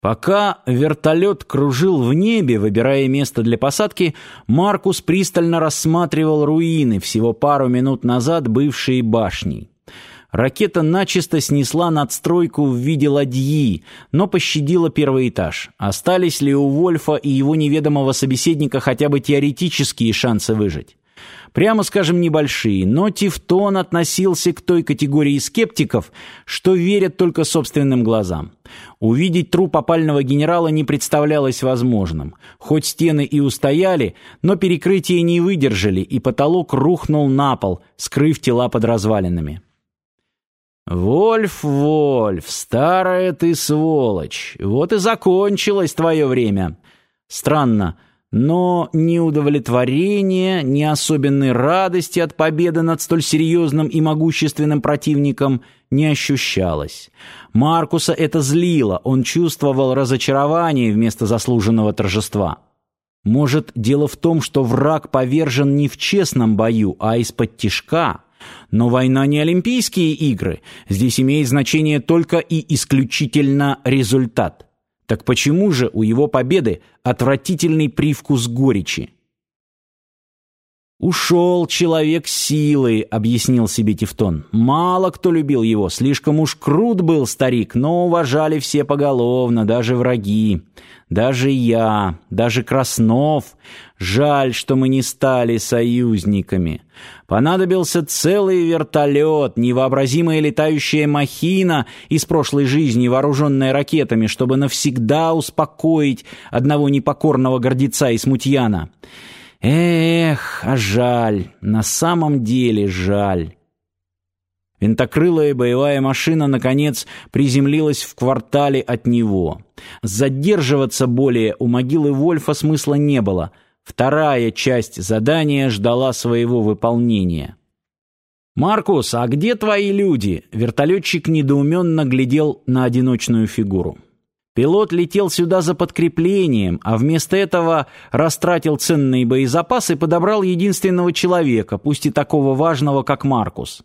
Пока вертолет кружил в небе, выбирая место для посадки, Маркус пристально рассматривал руины, всего пару минут назад бывшие башней. Ракета начисто снесла надстройку в виде ладьи, но пощадила первый этаж. Остались ли у Вольфа и его неведомого собеседника хотя бы теоретические шансы выжить? Прямо скажем, небольшие, но Тевтон относился к той категории скептиков, что верят только собственным глазам. Увидеть труп опального генерала не представлялось возможным. Хоть стены и устояли, но перекрытия не выдержали, и потолок рухнул на пол, скрыв тела под развалинами. «Вольф, Вольф, старая ты сволочь, вот и закончилось твое время. Странно, но ни удовлетворения, ни особенной радости от победы над столь серьезным и могущественным противником не ощущалось. Маркуса это злило, он чувствовал разочарование вместо заслуженного торжества. Может, дело в том, что враг повержен не в честном бою, а из-под тишка. Но война не Олимпийские игры. Здесь имеет значение только и исключительно результат. Так почему же у его победы отвратительный привкус горечи? «Ушел человек силы», — объяснил себе Тевтон. «Мало кто любил его, слишком уж крут был старик, но уважали все поголовно, даже враги. Даже я, даже Краснов. Жаль, что мы не стали союзниками. Понадобился целый вертолет, невообразимая летающая махина из прошлой жизни, вооруженная ракетами, чтобы навсегда успокоить одного непокорного гордеца и смутьяна». Эх, а жаль, на самом деле жаль. Винтокрылая боевая машина, наконец, приземлилась в квартале от него. Задерживаться более у могилы Вольфа смысла не было. Вторая часть задания ждала своего выполнения. «Маркус, а где твои люди?» Вертолетчик недоуменно глядел на одиночную фигуру. Пилот летел сюда за подкреплением, а вместо этого растратил ценные боезапасы и подобрал единственного человека, пусть и такого важного, как Маркус.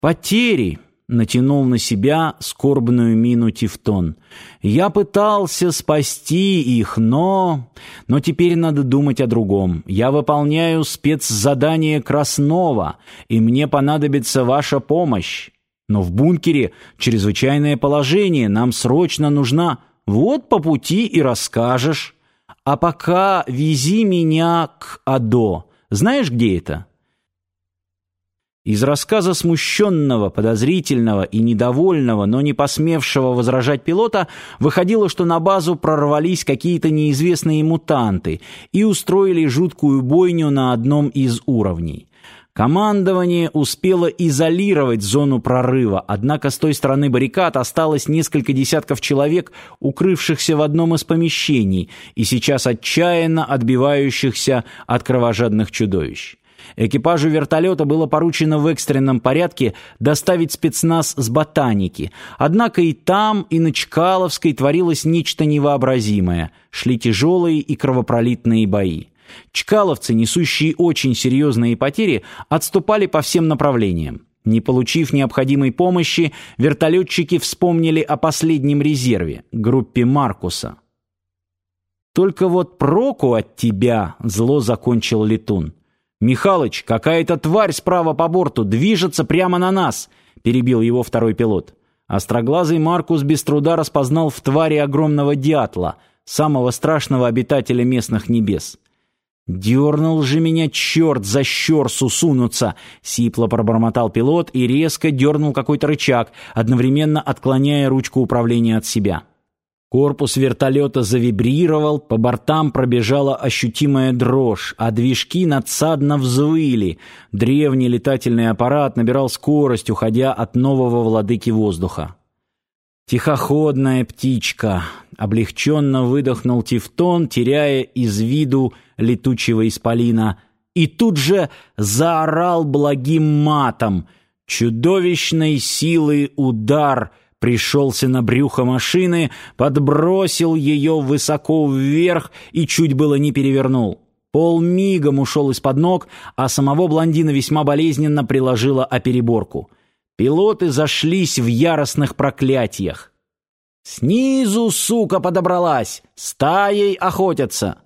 «Потери!» — натянул на себя скорбную мину Тевтон. «Я пытался спасти их, но... Но теперь надо думать о другом. Я выполняю спецзадание Краснова, и мне понадобится ваша помощь. Но в бункере чрезвычайное положение, нам срочно нужна... Вот по пути и расскажешь. А пока вези меня к Адо. Знаешь, где это?» Из рассказа смущенного, подозрительного и недовольного, но не посмевшего возражать пилота, выходило, что на базу прорвались какие-то неизвестные мутанты и устроили жуткую бойню на одном из уровней. Командование успело изолировать зону прорыва, однако с той стороны баррикад осталось несколько десятков человек, укрывшихся в одном из помещений и сейчас отчаянно отбивающихся от кровожадных чудовищ. Экипажу вертолета было поручено в экстренном порядке доставить спецназ с ботаники. Однако и там, и на Чкаловской творилось нечто невообразимое. Шли тяжелые и кровопролитные бои. Чкаловцы, несущие очень серьезные потери, отступали по всем направлениям. Не получив необходимой помощи, вертолетчики вспомнили о последнем резерве — группе Маркуса. «Только вот проку от тебя», — зло закончил летун. «Михалыч, какая-то тварь справа по борту движется прямо на нас», — перебил его второй пилот. Остроглазый Маркус без труда распознал в твари огромного дятла, самого страшного обитателя местных небес. «Дернул же меня черт за щерсу сунуться!» — сипло пробормотал пилот и резко дернул какой-то рычаг, одновременно отклоняя ручку управления от себя. Корпус вертолета завибрировал, по бортам пробежала ощутимая дрожь, а движки надсадно взвыли. Древний летательный аппарат набирал скорость, уходя от нового владыки воздуха. «Тихоходная птичка!» — облегченно выдохнул Тевтон, теряя из виду летучего исполина, и тут же заорал благим матом. Чудовищной силы удар пришелся на брюхо машины, подбросил ее высоко вверх и чуть было не перевернул. Пол мигом ушел из-под ног, а самого блондина весьма болезненно приложило о переборку — Пилоты зашлись в яростных проклятиях. Снизу, сука, подобралась, стаей охотятся.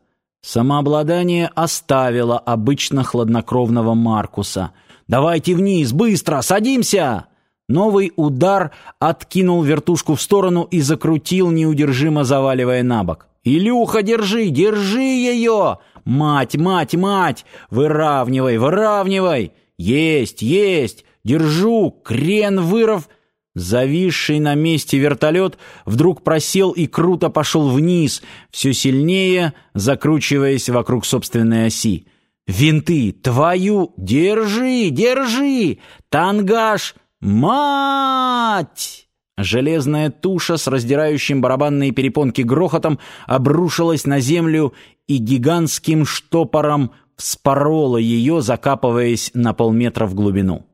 Самообладание оставило обычно хладнокровного Маркуса. «Давайте вниз, быстро, садимся!» Новый удар откинул вертушку в сторону и закрутил, неудержимо заваливая на бок. «Илюха, держи, держи ее! Мать, мать, мать! Выравнивай, выравнивай! Есть, есть! Держу! Крен выров!» Зависший на месте вертолет вдруг просел и круто пошел вниз, все сильнее закручиваясь вокруг собственной оси. «Винты! Твою! Держи! Держи! Тангаж! Мать!» Железная туша с раздирающим барабанные перепонки грохотом обрушилась на землю и гигантским штопором вспорола ее, закапываясь на полметра в глубину.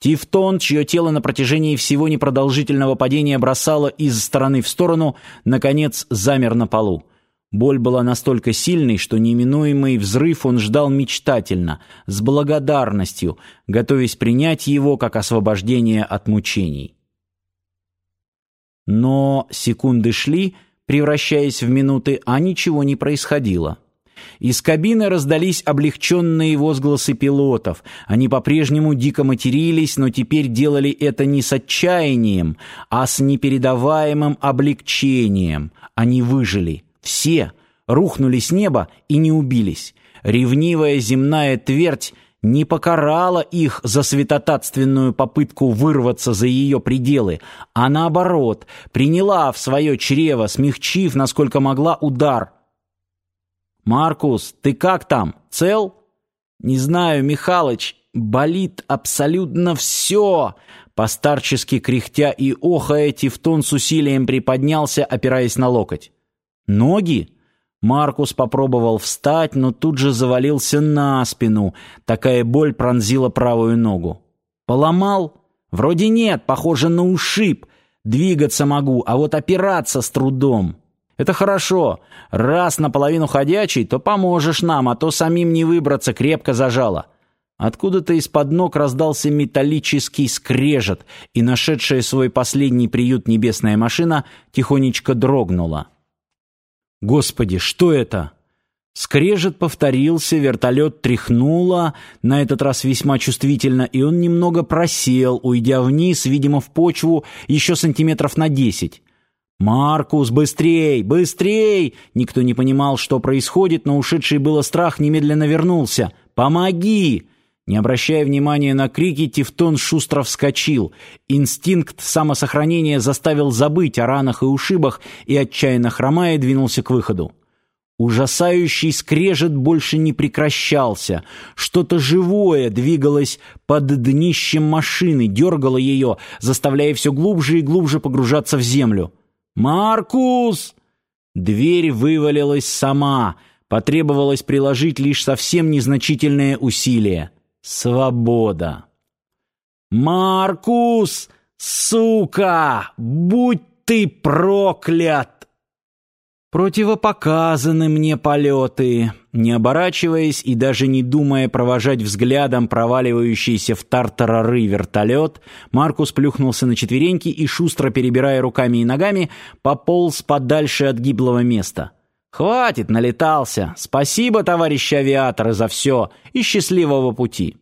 Тифтон, чье тело на протяжении всего непродолжительного падения бросало из стороны в сторону, наконец замер на полу. Боль была настолько сильной, что неминуемый взрыв он ждал мечтательно, с благодарностью, готовясь принять его как освобождение от мучений. Но секунды шли, превращаясь в минуты, а ничего не происходило. Из кабины раздались облегченные возгласы пилотов. Они по-прежнему дико матерились, но теперь делали это не с отчаянием, а с непередаваемым облегчением. Они выжили. Все. Рухнули с неба и не убились. Ревнивая земная твердь не покарала их за святотатственную попытку вырваться за ее пределы, а наоборот, приняла в свое чрево, смягчив, насколько могла, удар – «Маркус, ты как там? Цел?» «Не знаю, Михалыч, болит абсолютно все!» Постарчески кряхтя и охая, Тевтон с усилием приподнялся, опираясь на локоть. «Ноги?» Маркус попробовал встать, но тут же завалился на спину. Такая боль пронзила правую ногу. «Поломал?» «Вроде нет, похоже на ушиб. Двигаться могу, а вот опираться с трудом». Это хорошо. Раз наполовину ходячий, то поможешь нам, а то самим не выбраться, крепко зажало. Откуда-то из-под ног раздался металлический скрежет, и нашедшая свой последний приют небесная машина тихонечко дрогнула. Господи, что это? Скрежет повторился, вертолет тряхнуло, на этот раз весьма чувствительно, и он немного просел, уйдя вниз, видимо, в почву еще сантиметров на десять. «Маркус, быстрей, быстрей!» Никто не понимал, что происходит, но ушедший было страх немедленно вернулся. «Помоги!» Не обращая внимания на крики, Тевтон шустро вскочил. Инстинкт самосохранения заставил забыть о ранах и ушибах и, отчаянно хромая, двинулся к выходу. Ужасающий скрежет больше не прекращался. Что-то живое двигалось под днищем машины, дергало ее, заставляя все глубже и глубже погружаться в землю. «Маркус!» Дверь вывалилась сама. Потребовалось приложить лишь совсем незначительные усилия. Свобода. «Маркус! Сука! Будь ты проклят!» Противопоказаны мне полеты. Не оборачиваясь и даже не думая провожать взглядом проваливающийся в тартарары вертолет, Маркус плюхнулся на четвереньки и, шустро перебирая руками и ногами, пополз подальше от гиблого места. «Хватит, налетался! Спасибо, товарищи авиаторы, за все! И счастливого пути!»